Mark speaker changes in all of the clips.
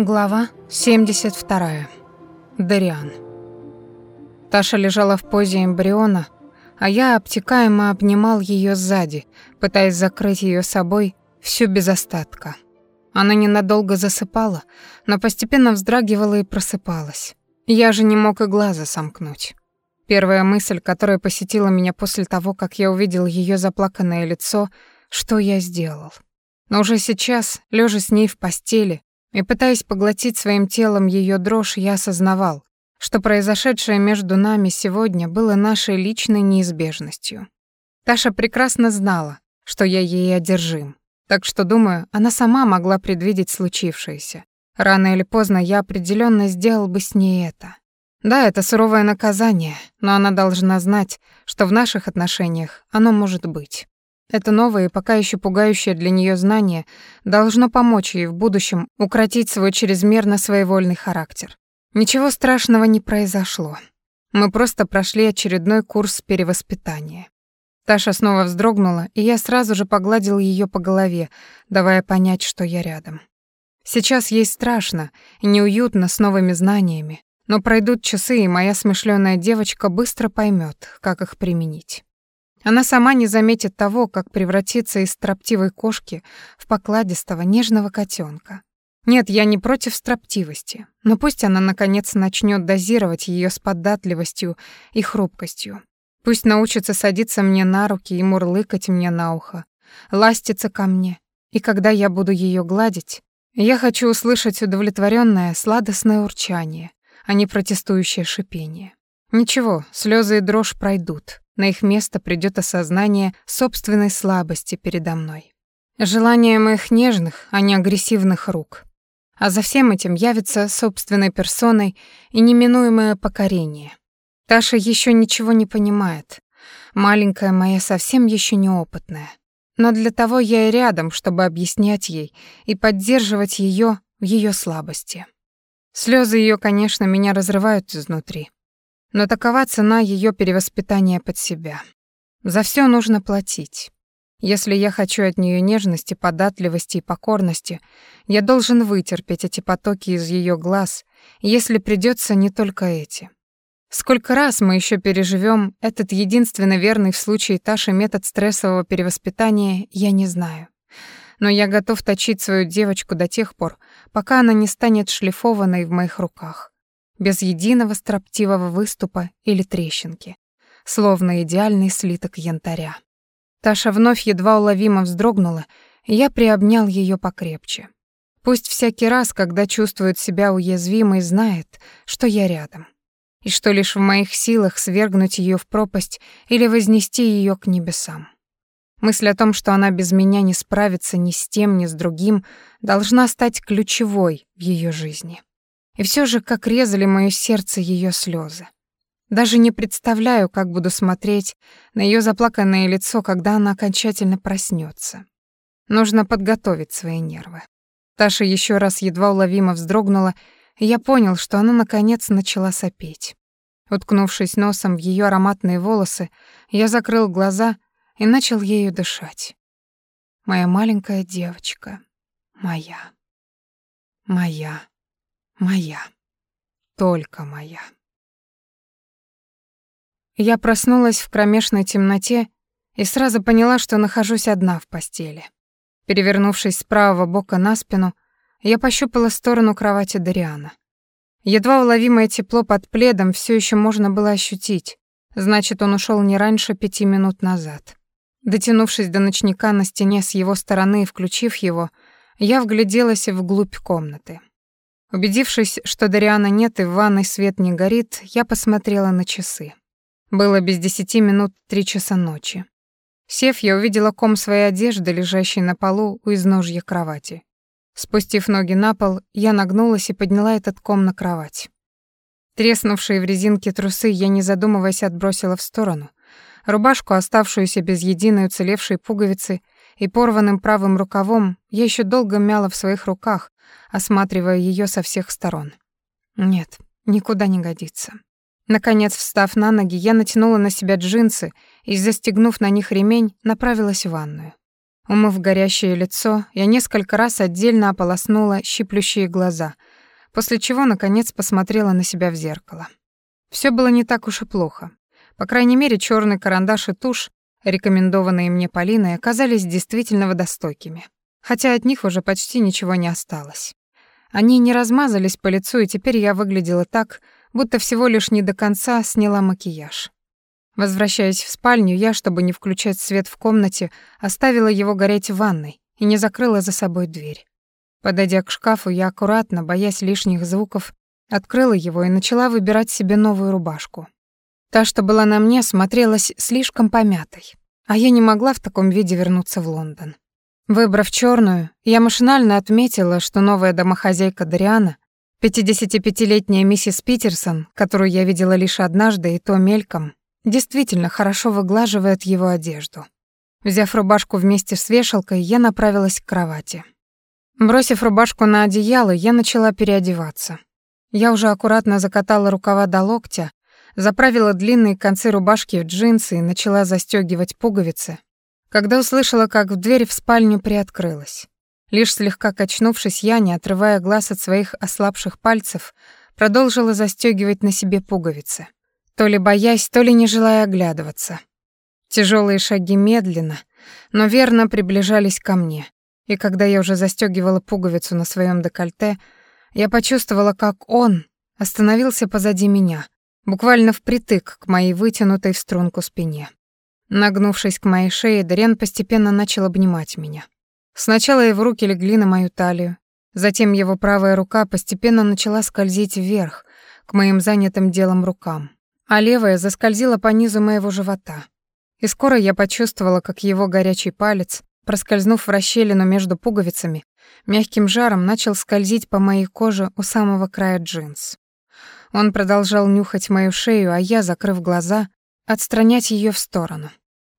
Speaker 1: Глава 72. Дариан. Таша лежала в позе эмбриона, а я обтекаемо обнимал ее сзади, пытаясь закрыть ее собой всю без остатка. Она ненадолго засыпала, но постепенно вздрагивала и просыпалась. Я же не мог и глаза сомкнуть. Первая мысль, которая посетила меня после того, как я увидел ее заплаканное лицо, что я сделал. Но уже сейчас, лежа с ней в постели, и пытаясь поглотить своим телом ее дрожь, я осознавал, что произошедшее между нами сегодня было нашей личной неизбежностью. Таша прекрасно знала, что я ей одержим, так что, думаю, она сама могла предвидеть случившееся. Рано или поздно я определенно сделал бы с ней это. Да, это суровое наказание, но она должна знать, что в наших отношениях оно может быть. Это новое и пока еще пугающее для нее знание должно помочь ей в будущем укротить свой чрезмерно своевольный характер. Ничего страшного не произошло. Мы просто прошли очередной курс перевоспитания. Таша снова вздрогнула, и я сразу же погладил ее по голове, давая понять, что я рядом. Сейчас ей страшно и неуютно с новыми знаниями, но пройдут часы, и моя смышленая девочка быстро поймет, как их применить. Она сама не заметит того, как превратиться из строптивой кошки в покладистого, нежного котенка. Нет, я не против строптивости, но пусть она наконец начнет дозировать ее с податливостью и хрупкостью. Пусть научится садиться мне на руки и мурлыкать мне на ухо, ластиться ко мне. И когда я буду ее гладить, я хочу услышать удовлетворенное сладостное урчание, а не протестующее шипение. Ничего, слезы и дрожь пройдут. На их место придет осознание собственной слабости передо мной. Желание моих нежных, а не агрессивных рук. А за всем этим явится собственной персоной и неминуемое покорение. Таша еще ничего не понимает. Маленькая моя совсем еще неопытная. Но для того я и рядом, чтобы объяснять ей и поддерживать ее в ее слабости. Слезы ее, конечно, меня разрывают изнутри. Но такова цена ее перевоспитания под себя. За все нужно платить. Если я хочу от нее нежности, податливости и покорности, я должен вытерпеть эти потоки из ее глаз, если придется не только эти. Сколько раз мы еще переживем этот единственно верный в случае Таши метод стрессового перевоспитания, я не знаю. Но я готов точить свою девочку до тех пор, пока она не станет шлифованной в моих руках без единого строптивого выступа или трещинки, словно идеальный слиток янтаря. Таша вновь едва уловимо вздрогнула, и я приобнял ее покрепче. Пусть всякий раз, когда чувствует себя уязвимой, знает, что я рядом, и что лишь в моих силах свергнуть ее в пропасть или вознести ее к небесам. Мысль о том, что она без меня не справится ни с тем, ни с другим, должна стать ключевой в ее жизни. И все же, как резали моё сердце ее слезы. Даже не представляю, как буду смотреть на ее заплаканное лицо, когда она окончательно проснется. Нужно подготовить свои нервы. Таша еще раз едва уловимо вздрогнула, и я понял, что она наконец начала сопеть. Уткнувшись носом в ее ароматные волосы, я закрыл глаза и начал ею дышать. Моя маленькая девочка. Моя. Моя. Моя. Только моя. Я проснулась в кромешной темноте и сразу поняла, что нахожусь одна в постели. Перевернувшись с правого бока на спину, я пощупала сторону кровати Дариана. Едва уловимое тепло под пледом все еще можно было ощутить, значит, он ушел не раньше пяти минут назад. Дотянувшись до ночника на стене с его стороны и включив его, я вгляделась вглубь комнаты. Убедившись, что Дариана нет и в ванной свет не горит, я посмотрела на часы. Было без десяти минут три часа ночи. Сев, я увидела ком своей одежды, лежащей на полу у изножья кровати. Спустив ноги на пол, я нагнулась и подняла этот ком на кровать. Треснувшие в резинке трусы я, не задумываясь, отбросила в сторону. Рубашку, оставшуюся без единой уцелевшей пуговицы, и порванным правым рукавом я еще долго мяла в своих руках, осматривая ее со всех сторон. Нет, никуда не годится. Наконец, встав на ноги, я натянула на себя джинсы и, застегнув на них ремень, направилась в ванную. Умыв горящее лицо, я несколько раз отдельно ополоснула щиплющие глаза, после чего, наконец, посмотрела на себя в зеркало. Все было не так уж и плохо. По крайней мере, черный карандаш и тушь, рекомендованные мне Полиной, оказались действительно водостойкими. Хотя от них уже почти ничего не осталось. Они не размазались по лицу, и теперь я выглядела так, будто всего лишь не до конца сняла макияж. Возвращаясь в спальню, я, чтобы не включать свет в комнате, оставила его гореть в ванной и не закрыла за собой дверь. Подойдя к шкафу, я аккуратно, боясь лишних звуков, открыла его и начала выбирать себе новую рубашку. Та, что была на мне, смотрелась слишком помятой, а я не могла в таком виде вернуться в Лондон. Выбрав черную, я машинально отметила, что новая домохозяйка Дариана, 55-летняя миссис Питерсон, которую я видела лишь однажды и то мельком, действительно хорошо выглаживает его одежду. Взяв рубашку вместе с вешалкой, я направилась к кровати. Бросив рубашку на одеяло, я начала переодеваться. Я уже аккуратно закатала рукава до локтя, заправила длинные концы рубашки в джинсы и начала застегивать пуговицы, когда услышала, как в дверь в спальню приоткрылась. Лишь слегка качнувшись, я, не отрывая глаз от своих ослабших пальцев, продолжила застегивать на себе пуговицы, то ли боясь, то ли не желая оглядываться. Тяжелые шаги медленно, но верно приближались ко мне, и когда я уже застегивала пуговицу на своем декольте, я почувствовала, как он остановился позади меня, буквально впритык к моей вытянутой в струнку спине. Нагнувшись к моей шее, Дарен постепенно начал обнимать меня. Сначала его руки легли на мою талию, затем его правая рука постепенно начала скользить вверх, к моим занятым делом рукам, а левая заскользила по низу моего живота. И скоро я почувствовала, как его горячий палец, проскользнув в расщелину между пуговицами, мягким жаром начал скользить по моей коже у самого края джинс. Он продолжал нюхать мою шею, а я, закрыв глаза, отстранять ее в сторону.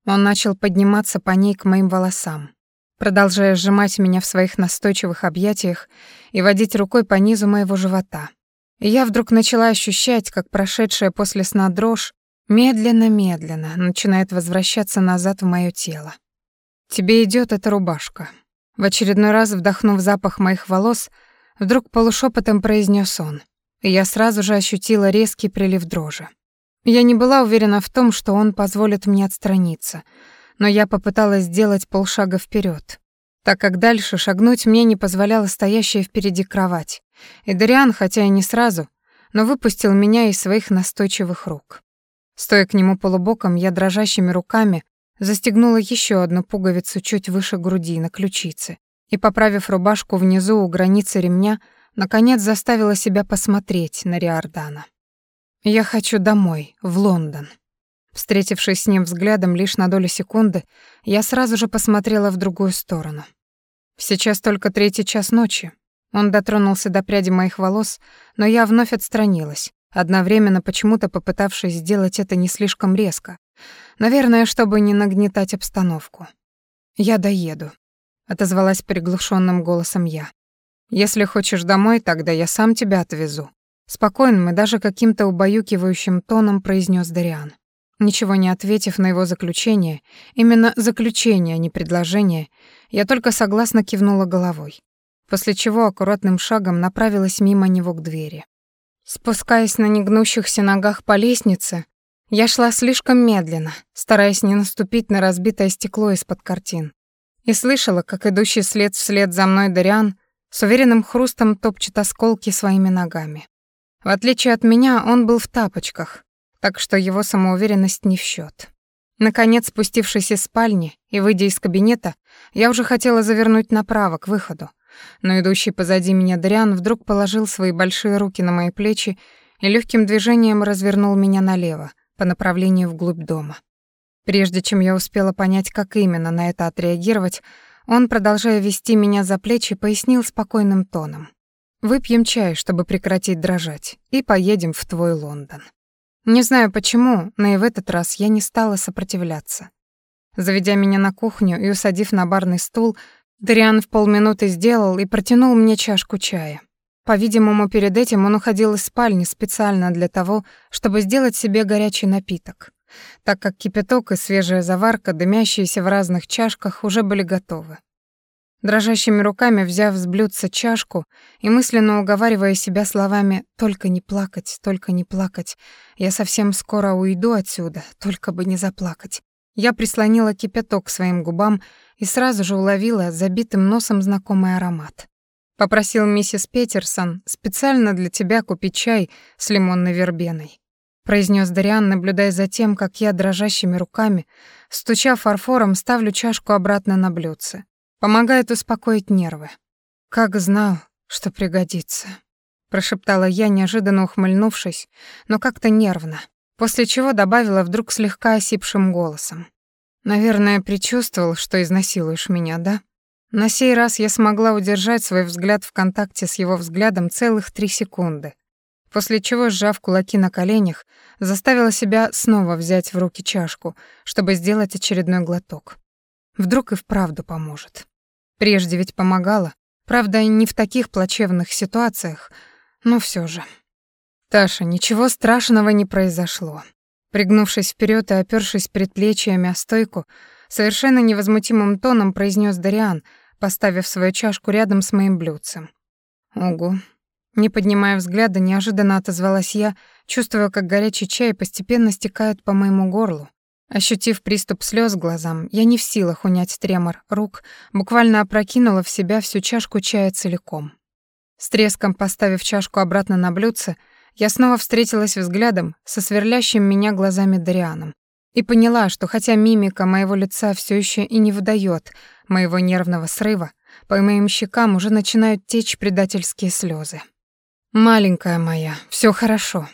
Speaker 1: Он начал подниматься по ней к моим волосам, продолжая сжимать меня в своих настойчивых объятиях и водить рукой по низу моего живота. Я вдруг начала ощущать, как прошедшая после сна дрожь медленно-медленно начинает возвращаться назад в моё тело. «Тебе идёт эта рубашка». В очередной раз, вдохнув запах моих волос, вдруг полушепотом произнёс он, я сразу же ощутила резкий прилив дрожи. Я не была уверена в том, что он позволит мне отстраниться, но я попыталась сделать полшага вперед, так как дальше шагнуть мне не позволяла стоящая впереди кровать. И Дариан, хотя и не сразу, но выпустил меня из своих настойчивых рук. Стоя к нему полубоком, я дрожащими руками застегнула еще одну пуговицу чуть выше груди на ключице и, поправив рубашку внизу у границы ремня, наконец заставила себя посмотреть на Риордана. «Я хочу домой, в Лондон». Встретившись с ним взглядом лишь на долю секунды, я сразу же посмотрела в другую сторону. Сейчас только третий час ночи. Он дотронулся до пряди моих волос, но я вновь отстранилась, одновременно почему-то попытавшись сделать это не слишком резко. Наверное, чтобы не нагнетать обстановку. «Я доеду», — отозвалась приглушенным голосом я. «Если хочешь домой, тогда я сам тебя отвезу», Спокойным и даже каким-то убаюкивающим тоном произнес Дариан. Ничего не ответив на его заключение, именно заключение, а не предложение, я только согласно кивнула головой, после чего аккуратным шагом направилась мимо него к двери. Спускаясь на негнущихся ногах по лестнице, я шла слишком медленно, стараясь не наступить на разбитое стекло из-под картин, и слышала, как идущий след вслед за мной Дариан с уверенным хрустом топчет осколки своими ногами. В отличие от меня, он был в тапочках, так что его самоуверенность не в счет. Наконец, спустившись из спальни и выйдя из кабинета, я уже хотела завернуть направо, к выходу. Но идущий позади меня Дриан вдруг положил свои большие руки на мои плечи и легким движением развернул меня налево, по направлению вглубь дома. Прежде чем я успела понять, как именно на это отреагировать, он, продолжая вести меня за плечи, пояснил спокойным тоном. Выпьем чай, чтобы прекратить дрожать, и поедем в твой Лондон. Не знаю почему, но и в этот раз я не стала сопротивляться. Заведя меня на кухню и усадив на барный стул, Дариан в полминуты сделал и протянул мне чашку чая. По-видимому, перед этим он уходил из спальни специально для того, чтобы сделать себе горячий напиток, так как кипяток и свежая заварка, дымящиеся в разных чашках, уже были готовы. дрожащими руками взяв с блюдца чашку и мысленно уговаривая себя словами «только не плакать, только не плакать, я совсем скоро уйду отсюда, только бы не заплакать». Я прислонила кипяток к своим губам и сразу же уловила забитым носом знакомый аромат. Попросил миссис Петерсон специально для тебя купить чай с лимонной вербеной. Произнес Дариан, наблюдая за тем, как я дрожащими руками, стуча фарфором, ставлю чашку обратно на блюдце. Помогает успокоить нервы. Как знал, что пригодится. Прошептала я, неожиданно ухмыльнувшись, но как-то нервно, после чего добавила вдруг слегка осипшим голосом. «Наверное, предчувствовал, что изнасилуешь меня, да?» На сей раз я смогла удержать свой взгляд в контакте с его взглядом целых три секунды, после чего, сжав кулаки на коленях, заставила себя снова взять в руки чашку, чтобы сделать очередной глоток. Вдруг и вправду поможет. Прежде ведь помогала, правда, не в таких плачевных ситуациях, но все же. Таша, ничего страшного не произошло. Пригнувшись вперед и опёршись предплечьями о стойку, совершенно невозмутимым тоном произнес Дариан, поставив свою чашку рядом с моим блюдцем. Ого. Не поднимая взгляда, неожиданно отозвалась я, чувствуя, как горячий чай постепенно стекает по моему горлу, Ощутив приступ слез глазам, я не в силах унять тремор рук, буквально опрокинула в себя всю чашку чая целиком. С треском поставив чашку обратно на блюдце, я снова встретилась взглядом со сверлящим меня глазами Дарианом и поняла, что хотя мимика моего лица все еще и не выдает моего нервного срыва, по моим щекам уже начинают течь предательские слезы. «Маленькая моя, все хорошо.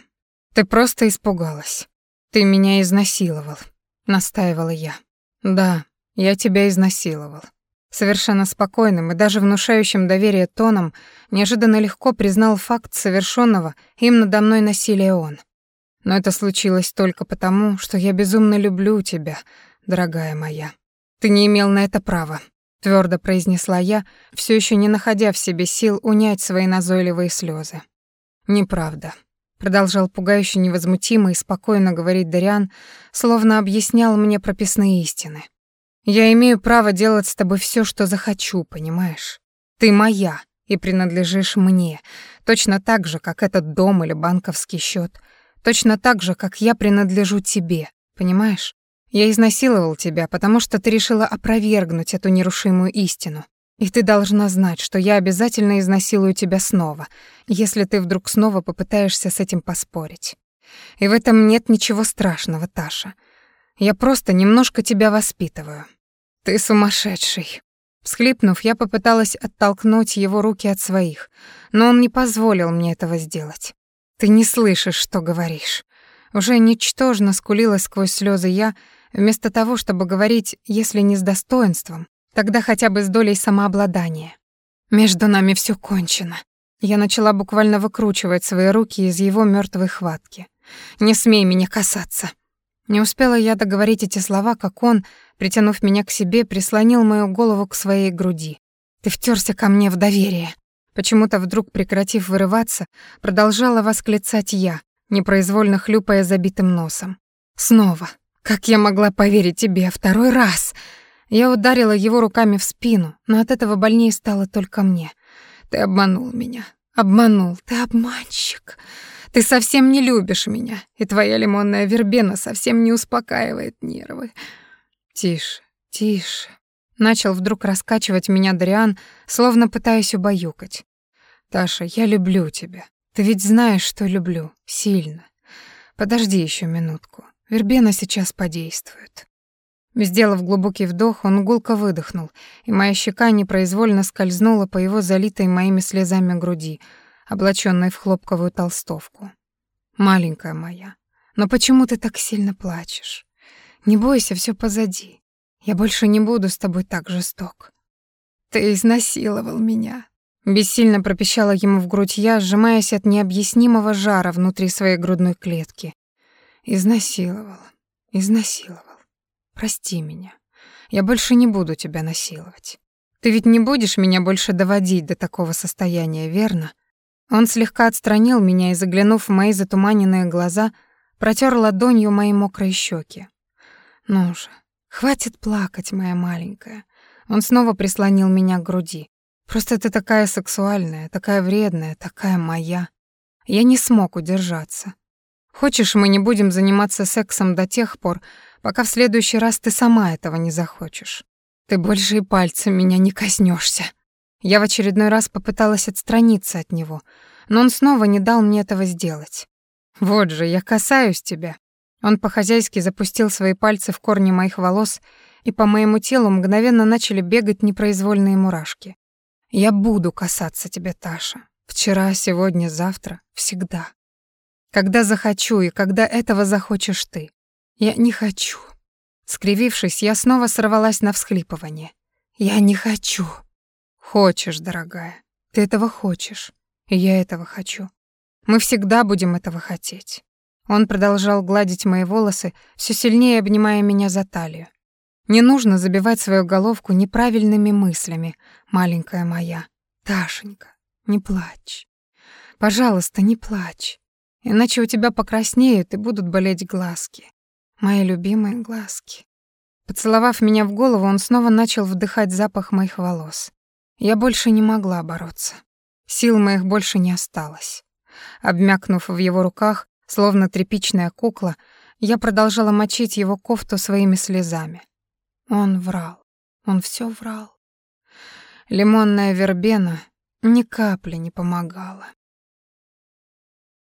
Speaker 1: Ты просто испугалась. Ты меня изнасиловал настаивала я. Да, я тебя изнасиловал. Совершенно спокойным и даже внушающим доверие тоном неожиданно легко признал факт совершенного им надо мной насилия он. Но это случилось только потому, что я безумно люблю тебя, дорогая моя. Ты не имел на это права, твердо произнесла я, все еще не находя в себе сил унять свои назойливые слезы. Неправда продолжал пугающе невозмутимо и спокойно говорить Дариан, словно объяснял мне прописные истины. Я имею право делать с тобой все, что захочу, понимаешь? Ты моя и принадлежишь мне, точно так же, как этот дом или банковский счет, точно так же, как я принадлежу тебе, понимаешь? Я изнасиловал тебя, потому что ты решила опровергнуть эту нерушимую истину. И ты должна знать, что я обязательно изнасилую тебя снова, если ты вдруг снова попытаешься с этим поспорить. И в этом нет ничего страшного, Таша. Я просто немножко тебя воспитываю. Ты сумасшедший. Всхлипнув, я попыталась оттолкнуть его руки от своих, но он не позволил мне этого сделать. Ты не слышишь, что говоришь. Уже ничтожно скулила сквозь слезы я, вместо того, чтобы говорить, если не с достоинством, Тогда хотя бы с долей самообладания. Между нами все кончено. Я начала буквально выкручивать свои руки из его мертвой хватки. «Не смей меня касаться!» Не успела я договорить эти слова, как он, притянув меня к себе, прислонил мою голову к своей груди. «Ты втерся ко мне в доверие!» Почему-то вдруг, прекратив вырываться, продолжала восклицать я, непроизвольно хлюпая забитым носом. «Снова! Как я могла поверить тебе второй раз?» Я ударила его руками в спину, но от этого больнее стало только мне. Ты обманул меня. Обманул. Ты обманщик. Ты совсем не любишь меня, и твоя лимонная вербена совсем не успокаивает нервы. Тише, тише. Начал вдруг раскачивать меня Дриан, словно пытаясь убаюкать. Таша, я люблю тебя. Ты ведь знаешь, что люблю. Сильно. Подожди еще минутку. Вербена сейчас подействует. Сделав глубокий вдох, он гулко выдохнул, и моя щека непроизвольно скользнула по его залитой моими слезами груди, облаченной в хлопковую толстовку. «Маленькая моя, но почему ты так сильно плачешь? Не бойся, все позади. Я больше не буду с тобой так жесток». «Ты изнасиловал меня», — бессильно пропищала ему в грудь я, сжимаясь от необъяснимого жара внутри своей грудной клетки. «Изнасиловал, изнасиловал». Прости меня. Я больше не буду тебя насиловать. Ты ведь не будешь меня больше доводить до такого состояния, верно? Он слегка отстранил меня и, заглянув в мои затуманенные глаза, протер ладонью мои мокрые щеки. Ну же, Хватит плакать, моя маленькая. Он снова прислонил меня к груди. Просто ты такая сексуальная, такая вредная, такая моя. Я не смог удержаться. Хочешь, мы не будем заниматься сексом до тех пор, пока в следующий раз ты сама этого не захочешь. Ты больше и пальцем меня не коснешься. Я в очередной раз попыталась отстраниться от него, но он снова не дал мне этого сделать. Вот же, я касаюсь тебя. Он по-хозяйски запустил свои пальцы в корни моих волос, и по моему телу мгновенно начали бегать непроизвольные мурашки. Я буду касаться тебя, Таша. Вчера, сегодня, завтра, всегда. Когда захочу и когда этого захочешь ты. Я не хочу. Скривившись, я снова сорвалась на всхлипывание. Я не хочу. Хочешь, дорогая. Ты этого хочешь. И я этого хочу. Мы всегда будем этого хотеть. Он продолжал гладить мои волосы, все сильнее обнимая меня за талию. Не нужно забивать свою головку неправильными мыслями, маленькая моя. Ташенька, не плачь. Пожалуйста, не плачь. Иначе у тебя покраснеют и будут болеть глазки. Мои любимые глазки. Поцеловав меня в голову, он снова начал вдыхать запах моих волос. Я больше не могла бороться. Сил моих больше не осталось. Обмякнув в его руках, словно тряпичная кукла, я продолжала мочить его кофту своими слезами. Он врал. Он все врал. Лимонная вербена ни капли не помогала.